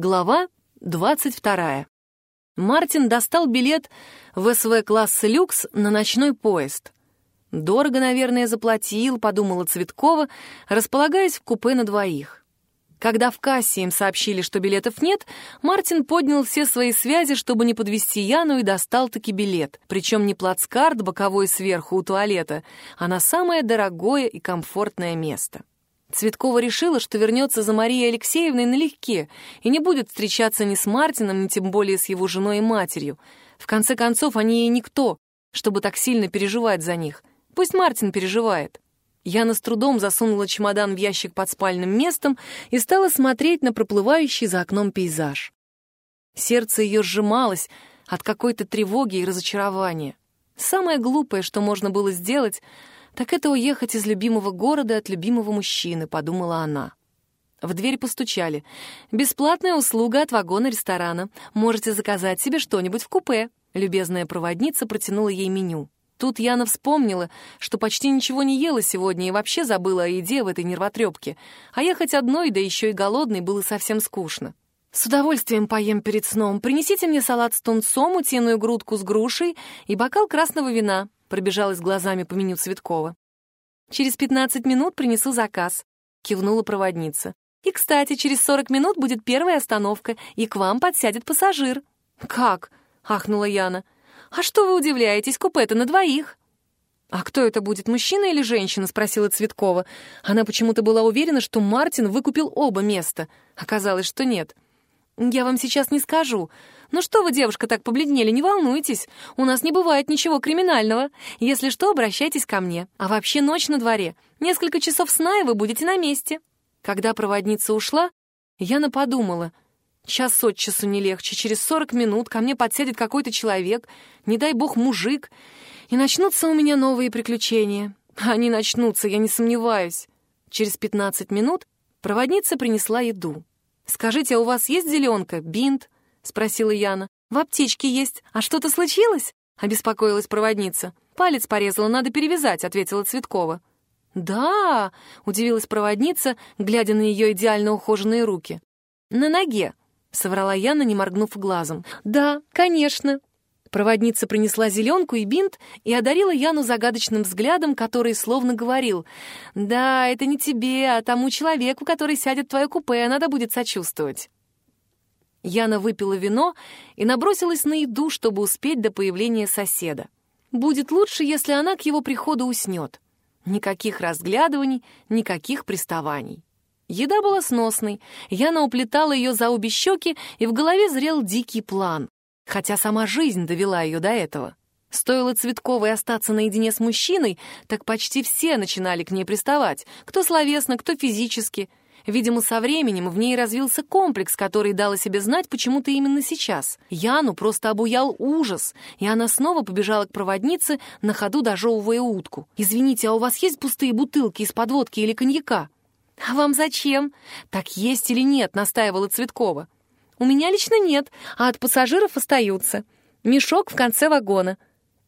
Глава 22. Мартин достал билет в СВ-класс «Люкс» на ночной поезд. «Дорого, наверное, заплатил», — подумала Цветкова, располагаясь в купе на двоих. Когда в кассе им сообщили, что билетов нет, Мартин поднял все свои связи, чтобы не подвести Яну, и достал-таки билет. Причем не плацкарт боковой сверху у туалета, а на самое дорогое и комфортное место. Цветкова решила, что вернется за Марией Алексеевной налегке и не будет встречаться ни с Мартином, ни тем более с его женой и матерью. В конце концов, они ей никто, чтобы так сильно переживать за них. Пусть Мартин переживает. Яна с трудом засунула чемодан в ящик под спальным местом и стала смотреть на проплывающий за окном пейзаж. Сердце ее сжималось от какой-то тревоги и разочарования. Самое глупое, что можно было сделать — так это уехать из любимого города от любимого мужчины, подумала она. В дверь постучали. «Бесплатная услуга от вагона ресторана. Можете заказать себе что-нибудь в купе». Любезная проводница протянула ей меню. Тут Яна вспомнила, что почти ничего не ела сегодня и вообще забыла о еде в этой нервотрепке. А ехать одной, да еще и голодной, было совсем скучно. «С удовольствием поем перед сном. Принесите мне салат с тунцом, утиную грудку с грушей и бокал красного вина», пробежалась глазами по меню Цветкова. «Через пятнадцать минут принесу заказ», — кивнула проводница. «И, кстати, через сорок минут будет первая остановка, и к вам подсядет пассажир». «Как?» — ахнула Яна. «А что вы удивляетесь, купе-то на двоих?» «А кто это будет, мужчина или женщина?» — спросила Цветкова. Она почему-то была уверена, что Мартин выкупил оба места. Оказалось, что нет. «Я вам сейчас не скажу. «Ну что вы, девушка, так побледнели, не волнуйтесь. У нас не бывает ничего криминального. Если что, обращайтесь ко мне. А вообще ночь на дворе. Несколько часов сна, и вы будете на месте». Когда проводница ушла, Яна подумала. Час от часу не легче. Через сорок минут ко мне подсядет какой-то человек, не дай бог мужик, и начнутся у меня новые приключения. Они начнутся, я не сомневаюсь. Через пятнадцать минут проводница принесла еду. «Скажите, а у вас есть зеленка, бинт, — спросила Яна. «В аптечке есть. А что-то случилось?» — обеспокоилась проводница. «Палец порезала, надо перевязать», — ответила Цветкова. «Да!» — удивилась проводница, глядя на ее идеально ухоженные руки. «На ноге», — соврала Яна, не моргнув глазом. «Да, конечно». Проводница принесла зеленку и бинт и одарила Яну загадочным взглядом, который словно говорил, «Да, это не тебе, а тому человеку, который сядет в твое купе, надо будет сочувствовать». Яна выпила вино и набросилась на еду, чтобы успеть до появления соседа. Будет лучше, если она к его приходу уснет. Никаких разглядываний, никаких приставаний. Еда была сносной, Яна уплетала ее за обе щеки, и в голове зрел дикий план, хотя сама жизнь довела ее до этого. Стоило Цветковой остаться наедине с мужчиной, так почти все начинали к ней приставать, кто словесно, кто физически — Видимо, со временем в ней развился комплекс, который дал себе знать почему-то именно сейчас. Яну просто обуял ужас, и она снова побежала к проводнице, на ходу дожевывая утку. «Извините, а у вас есть пустые бутылки из-под водки или коньяка?» «А вам зачем?» «Так есть или нет?» — настаивала Цветкова. «У меня лично нет, а от пассажиров остаются. Мешок в конце вагона».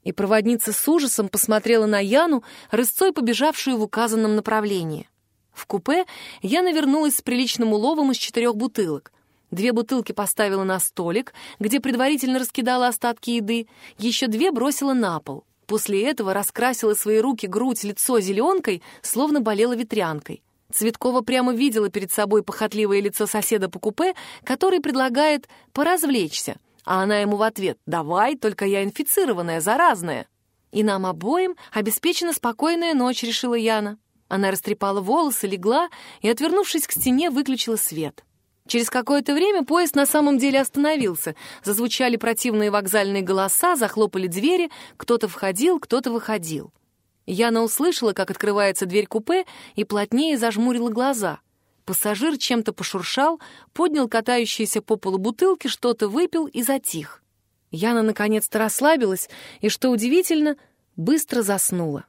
И проводница с ужасом посмотрела на Яну, рысцой побежавшую в указанном направлении. В купе я навернулась с приличным уловом из четырех бутылок. Две бутылки поставила на столик, где предварительно раскидала остатки еды, еще две бросила на пол. После этого раскрасила свои руки, грудь, лицо зеленкой, словно болела ветрянкой. Цветкова прямо видела перед собой похотливое лицо соседа по купе, который предлагает поразвлечься, а она ему в ответ «давай, только я инфицированная, заразная». «И нам обоим обеспечена спокойная ночь», — решила Яна. Она растрепала волосы, легла и, отвернувшись к стене, выключила свет. Через какое-то время поезд на самом деле остановился. Зазвучали противные вокзальные голоса, захлопали двери, кто-то входил, кто-то выходил. Яна услышала, как открывается дверь купе, и плотнее зажмурила глаза. Пассажир чем-то пошуршал, поднял катающиеся по полу бутылки, что-то выпил и затих. Яна наконец-то расслабилась и, что удивительно, быстро заснула.